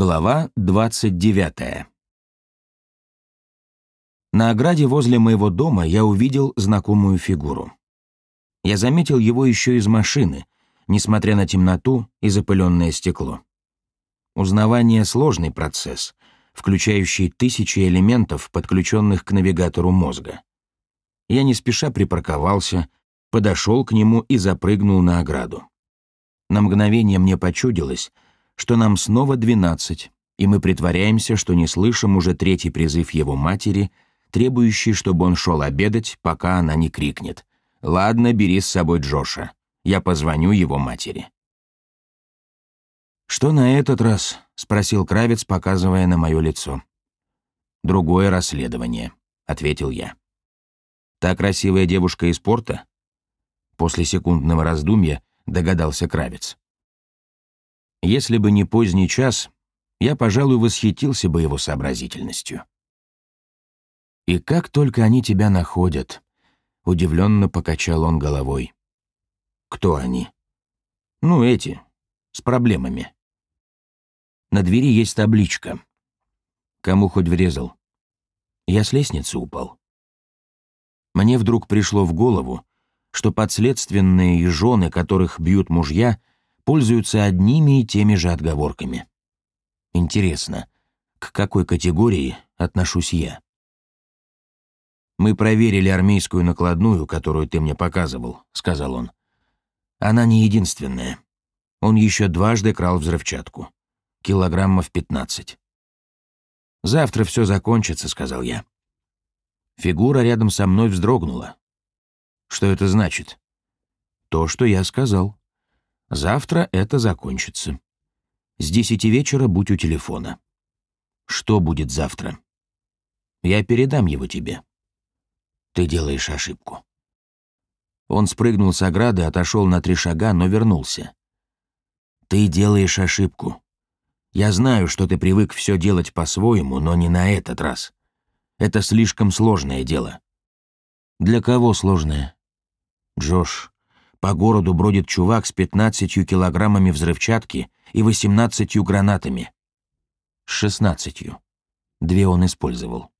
Глава 29. На ограде возле моего дома я увидел знакомую фигуру. Я заметил его еще из машины, несмотря на темноту и запыленное стекло. Узнавание — сложный процесс, включающий тысячи элементов, подключенных к навигатору мозга. Я не спеша припарковался, подошел к нему и запрыгнул на ограду. На мгновение мне почудилось — что нам снова двенадцать, и мы притворяемся, что не слышим уже третий призыв его матери, требующий, чтобы он шел обедать, пока она не крикнет. «Ладно, бери с собой Джоша. Я позвоню его матери». «Что на этот раз?» — спросил Кравец, показывая на мое лицо. «Другое расследование», — ответил я. «Та красивая девушка из порта?» После секундного раздумья догадался Кравец. Если бы не поздний час, я, пожалуй, восхитился бы его сообразительностью. «И как только они тебя находят», — удивленно покачал он головой. «Кто они?» «Ну, эти, с проблемами». На двери есть табличка. Кому хоть врезал? Я с лестницы упал. Мне вдруг пришло в голову, что подследственные и жены, которых бьют мужья, пользуются одними и теми же отговорками. Интересно, к какой категории отношусь я? «Мы проверили армейскую накладную, которую ты мне показывал», — сказал он. «Она не единственная. Он еще дважды крал взрывчатку. Килограммов пятнадцать». «Завтра все закончится», — сказал я. Фигура рядом со мной вздрогнула. «Что это значит?» «То, что я сказал». Завтра это закончится. С десяти вечера будь у телефона. Что будет завтра? Я передам его тебе. Ты делаешь ошибку. Он спрыгнул с ограды, отошел на три шага, но вернулся. Ты делаешь ошибку. Я знаю, что ты привык все делать по-своему, но не на этот раз. Это слишком сложное дело. Для кого сложное? Джош, по городу бродит чувак с 15 килограммами взрывчатки и 18 гранатами. С 16. Две он использовал.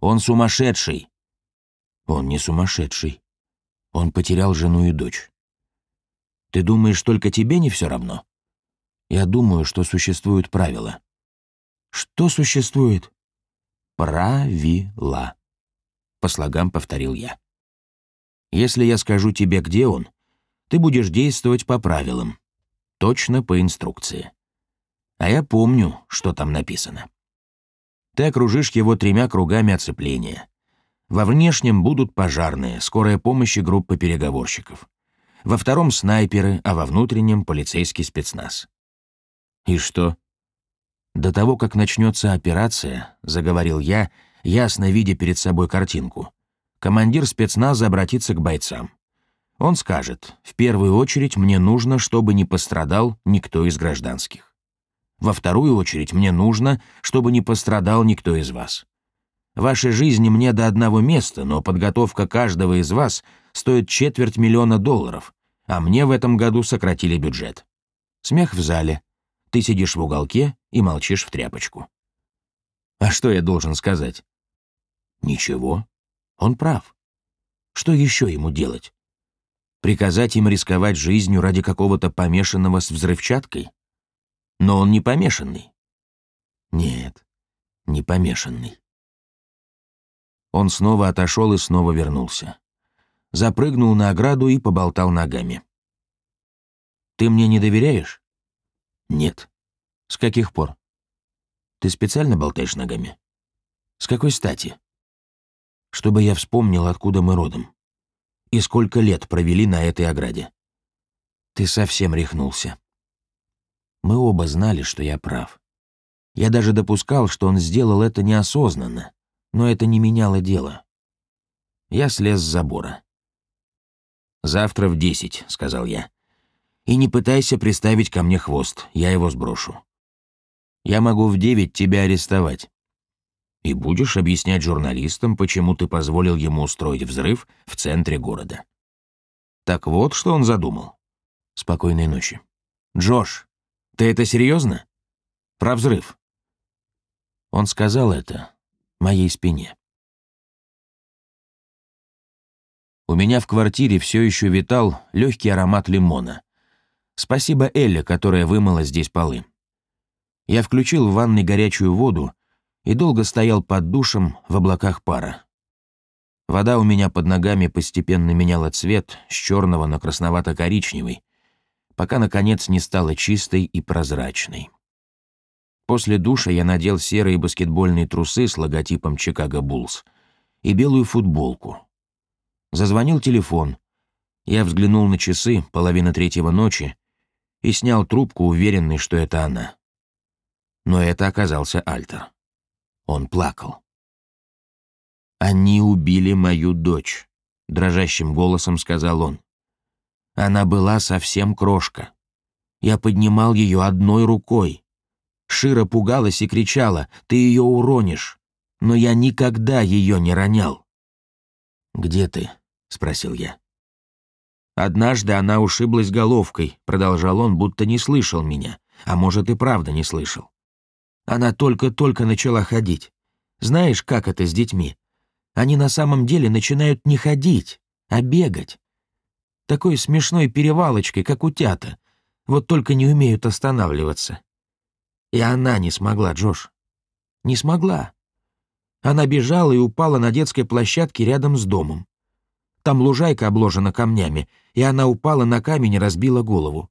Он сумасшедший. Он не сумасшедший. Он потерял жену и дочь. Ты думаешь, только тебе не все равно? Я думаю, что существуют правила. Что существует? Правила. По слогам повторил я. Если я скажу тебе, где он, ты будешь действовать по правилам, точно по инструкции. А я помню, что там написано. Ты окружишь его тремя кругами оцепления. Во внешнем будут пожарные, скорая помощь и группа переговорщиков. Во втором — снайперы, а во внутреннем — полицейский спецназ. И что? До того, как начнется операция, — заговорил я, ясно видя перед собой картинку, командир спецназа обратится к бойцам. Он скажет, в первую очередь мне нужно, чтобы не пострадал никто из гражданских. Во вторую очередь мне нужно, чтобы не пострадал никто из вас. Вашей жизни мне до одного места, но подготовка каждого из вас стоит четверть миллиона долларов, а мне в этом году сократили бюджет. Смех в зале. Ты сидишь в уголке и молчишь в тряпочку. А что я должен сказать? Ничего. Он прав. Что еще ему делать? Приказать им рисковать жизнью ради какого-то помешанного с взрывчаткой? Но он не помешанный. Нет, не помешанный. Он снова отошел и снова вернулся. Запрыгнул на ограду и поболтал ногами. «Ты мне не доверяешь?» «Нет». «С каких пор?» «Ты специально болтаешь ногами?» «С какой стати?» «Чтобы я вспомнил, откуда мы родом и сколько лет провели на этой ограде. Ты совсем рехнулся. Мы оба знали, что я прав. Я даже допускал, что он сделал это неосознанно, но это не меняло дело. Я слез с забора. «Завтра в десять», — сказал я. «И не пытайся приставить ко мне хвост, я его сброшу. Я могу в девять тебя арестовать и будешь объяснять журналистам, почему ты позволил ему устроить взрыв в центре города. Так вот, что он задумал. Спокойной ночи. Джош, ты это серьезно? Про взрыв». Он сказал это моей спине. У меня в квартире все еще витал легкий аромат лимона. Спасибо Элле, которая вымыла здесь полы. Я включил в ванной горячую воду и долго стоял под душем в облаках пара. Вода у меня под ногами постепенно меняла цвет с черного на красновато-коричневый, пока, наконец, не стала чистой и прозрачной. После душа я надел серые баскетбольные трусы с логотипом «Чикаго Буллс» и белую футболку. Зазвонил телефон. Я взглянул на часы, половина третьего ночи, и снял трубку, уверенный, что это она. Но это оказался Альтер. Он плакал. «Они убили мою дочь», — дрожащим голосом сказал он. Она была совсем крошка. Я поднимал ее одной рукой. Шира пугалась и кричала, «Ты ее уронишь!» Но я никогда ее не ронял. «Где ты?» — спросил я. «Однажды она ушиблась головкой», — продолжал он, будто не слышал меня, а может и правда не слышал. Она только-только начала ходить. Знаешь, как это с детьми? Они на самом деле начинают не ходить, а бегать. Такой смешной перевалочкой, как утята. Вот только не умеют останавливаться. И она не смогла, Джош. Не смогла. Она бежала и упала на детской площадке рядом с домом. Там лужайка обложена камнями, и она упала на камень и разбила голову.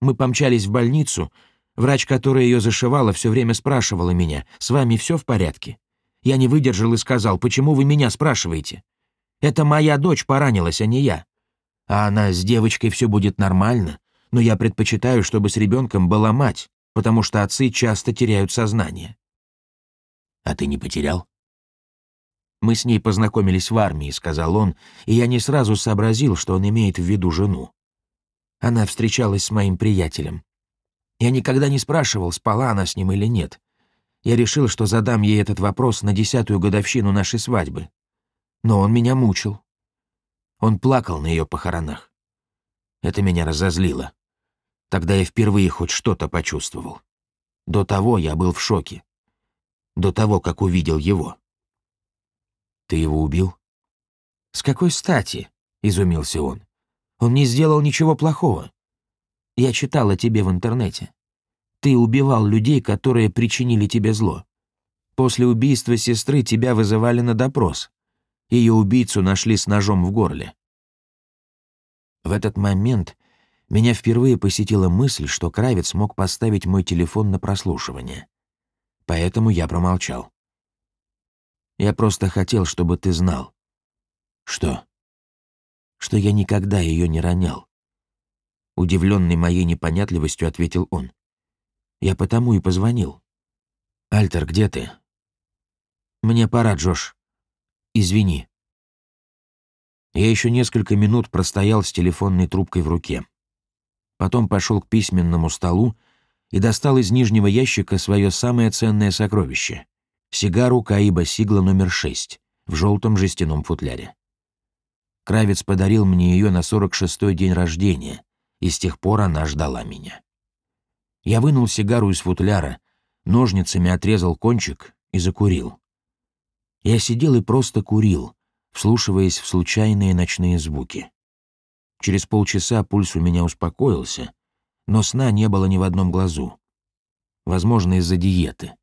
Мы помчались в больницу. Врач, которая ее зашивала, все время спрашивала меня, «С вами все в порядке?» Я не выдержал и сказал, «Почему вы меня спрашиваете? Это моя дочь поранилась, а не я. А она с девочкой все будет нормально, но я предпочитаю, чтобы с ребенком была мать, потому что отцы часто теряют сознание». «А ты не потерял?» «Мы с ней познакомились в армии», — сказал он, и я не сразу сообразил, что он имеет в виду жену. Она встречалась с моим приятелем. Я никогда не спрашивал, спала она с ним или нет. Я решил, что задам ей этот вопрос на десятую годовщину нашей свадьбы. Но он меня мучил. Он плакал на ее похоронах. Это меня разозлило. Тогда я впервые хоть что-то почувствовал. До того я был в шоке. До того, как увидел его. «Ты его убил?» «С какой стати?» — изумился он. «Он не сделал ничего плохого. Я читал тебе в интернете. Ты убивал людей, которые причинили тебе зло. После убийства сестры тебя вызывали на допрос. Ее убийцу нашли с ножом в горле. В этот момент меня впервые посетила мысль, что Кравец мог поставить мой телефон на прослушивание. Поэтому я промолчал. Я просто хотел, чтобы ты знал. Что? Что я никогда ее не ронял. Удивленный моей непонятливостью, ответил он. Я потому и позвонил. «Альтер, где ты?» «Мне пора, Джош. Извини». Я еще несколько минут простоял с телефонной трубкой в руке. Потом пошел к письменному столу и достал из нижнего ящика свое самое ценное сокровище — сигару Каиба Сигла номер 6 в желтом жестяном футляре. Кравец подарил мне ее на 46-й день рождения, и с тех пор она ждала меня. Я вынул сигару из футляра, ножницами отрезал кончик и закурил. Я сидел и просто курил, вслушиваясь в случайные ночные звуки. Через полчаса пульс у меня успокоился, но сна не было ни в одном глазу. Возможно, из-за диеты.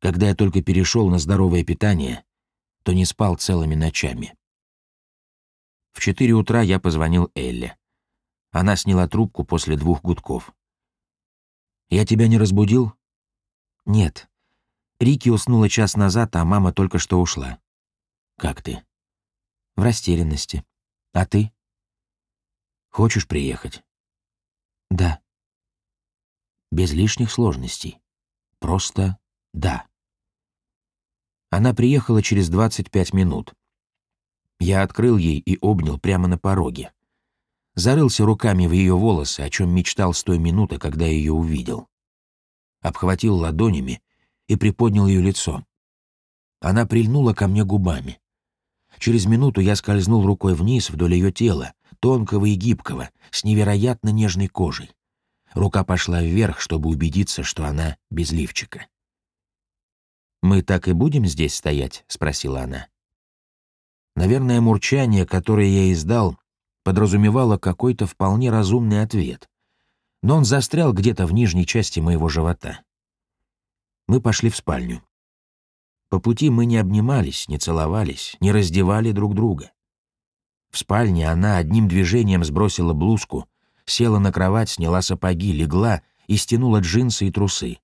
Когда я только перешел на здоровое питание, то не спал целыми ночами. В четыре утра я позвонил Элле. Она сняла трубку после двух гудков. «Я тебя не разбудил?» «Нет. Рики уснула час назад, а мама только что ушла». «Как ты?» «В растерянности. А ты?» «Хочешь приехать?» «Да». Без лишних сложностей. Просто «да». Она приехала через 25 минут. Я открыл ей и обнял прямо на пороге зарылся руками в ее волосы, о чем мечтал с той минуты, когда ее увидел. Обхватил ладонями и приподнял ее лицо. Она прильнула ко мне губами. Через минуту я скользнул рукой вниз вдоль ее тела, тонкого и гибкого, с невероятно нежной кожей. Рука пошла вверх, чтобы убедиться, что она без лифчика. «Мы так и будем здесь стоять?» — спросила она. Наверное, мурчание, которое я издал, подразумевало какой-то вполне разумный ответ, но он застрял где-то в нижней части моего живота. Мы пошли в спальню. По пути мы не обнимались, не целовались, не раздевали друг друга. В спальне она одним движением сбросила блузку, села на кровать, сняла сапоги, легла и стянула джинсы и трусы.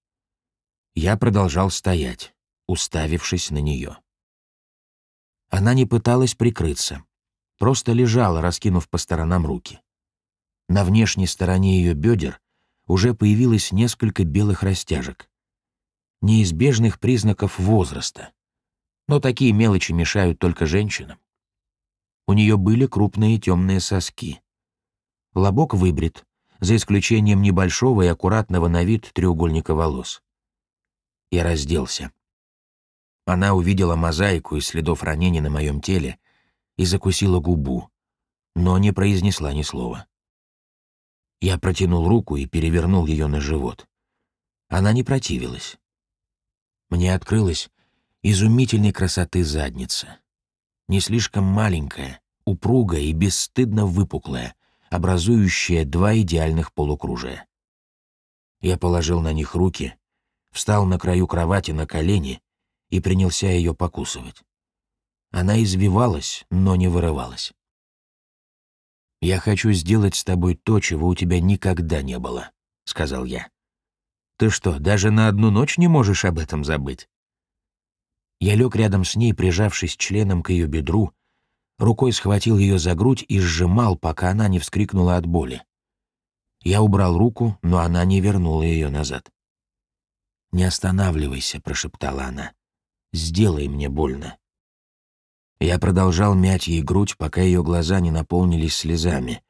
Я продолжал стоять, уставившись на нее. Она не пыталась прикрыться, просто лежала, раскинув по сторонам руки. На внешней стороне ее бедер уже появилось несколько белых растяжек. Неизбежных признаков возраста. Но такие мелочи мешают только женщинам. У нее были крупные темные соски. Лобок выбрит, за исключением небольшого и аккуратного на вид треугольника волос. Я разделся. Она увидела мозаику из следов ранений на моем теле и закусила губу, но не произнесла ни слова. Я протянул руку и перевернул ее на живот. Она не противилась. Мне открылась изумительной красоты задница. Не слишком маленькая, упругая и бесстыдно выпуклая, образующая два идеальных полукружия. Я положил на них руки, встал на краю кровати на колени и принялся ее покусывать. Она извивалась, но не вырывалась. «Я хочу сделать с тобой то, чего у тебя никогда не было», — сказал я. «Ты что, даже на одну ночь не можешь об этом забыть?» Я лег рядом с ней, прижавшись членом к ее бедру, рукой схватил ее за грудь и сжимал, пока она не вскрикнула от боли. Я убрал руку, но она не вернула ее назад. «Не останавливайся», — прошептала она. Сделай мне больно». Я продолжал мять ей грудь, пока ее глаза не наполнились слезами,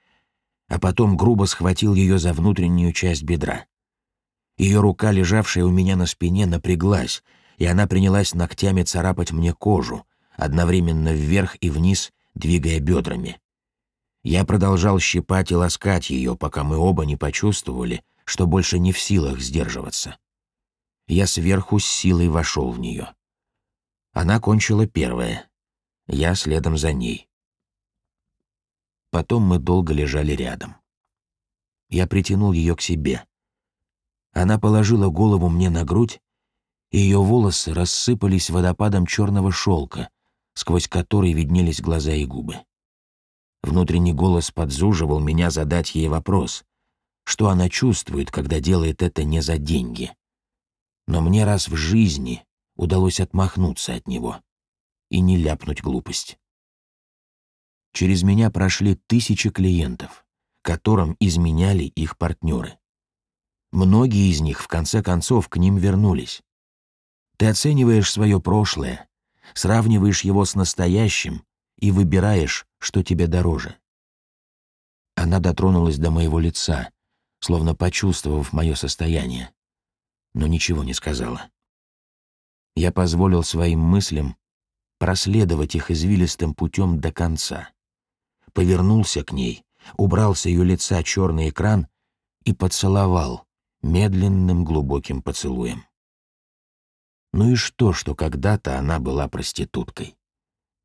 а потом грубо схватил ее за внутреннюю часть бедра. Ее рука, лежавшая у меня на спине, напряглась, и она принялась ногтями царапать мне кожу, одновременно вверх и вниз, двигая бедрами. Я продолжал щипать и ласкать ее, пока мы оба не почувствовали, что больше не в силах сдерживаться. Я сверху с силой вошел в нее. Она кончила первая. Я следом за ней. Потом мы долго лежали рядом. Я притянул ее к себе. Она положила голову мне на грудь, и ее волосы рассыпались водопадом черного шелка, сквозь который виднелись глаза и губы. Внутренний голос подзуживал меня задать ей вопрос, что она чувствует, когда делает это не за деньги. Но мне раз в жизни удалось отмахнуться от него и не ляпнуть глупость. Через меня прошли тысячи клиентов, которым изменяли их партнеры. Многие из них, в конце концов, к ним вернулись. Ты оцениваешь свое прошлое, сравниваешь его с настоящим и выбираешь, что тебе дороже. Она дотронулась до моего лица, словно почувствовав мое состояние, но ничего не сказала. Я позволил своим мыслям проследовать их извилистым путем до конца. Повернулся к ней, убрал с ее лица черный экран и поцеловал медленным глубоким поцелуем. Ну и что, что когда-то она была проституткой?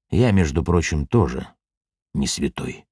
Я, между прочим, тоже не святой.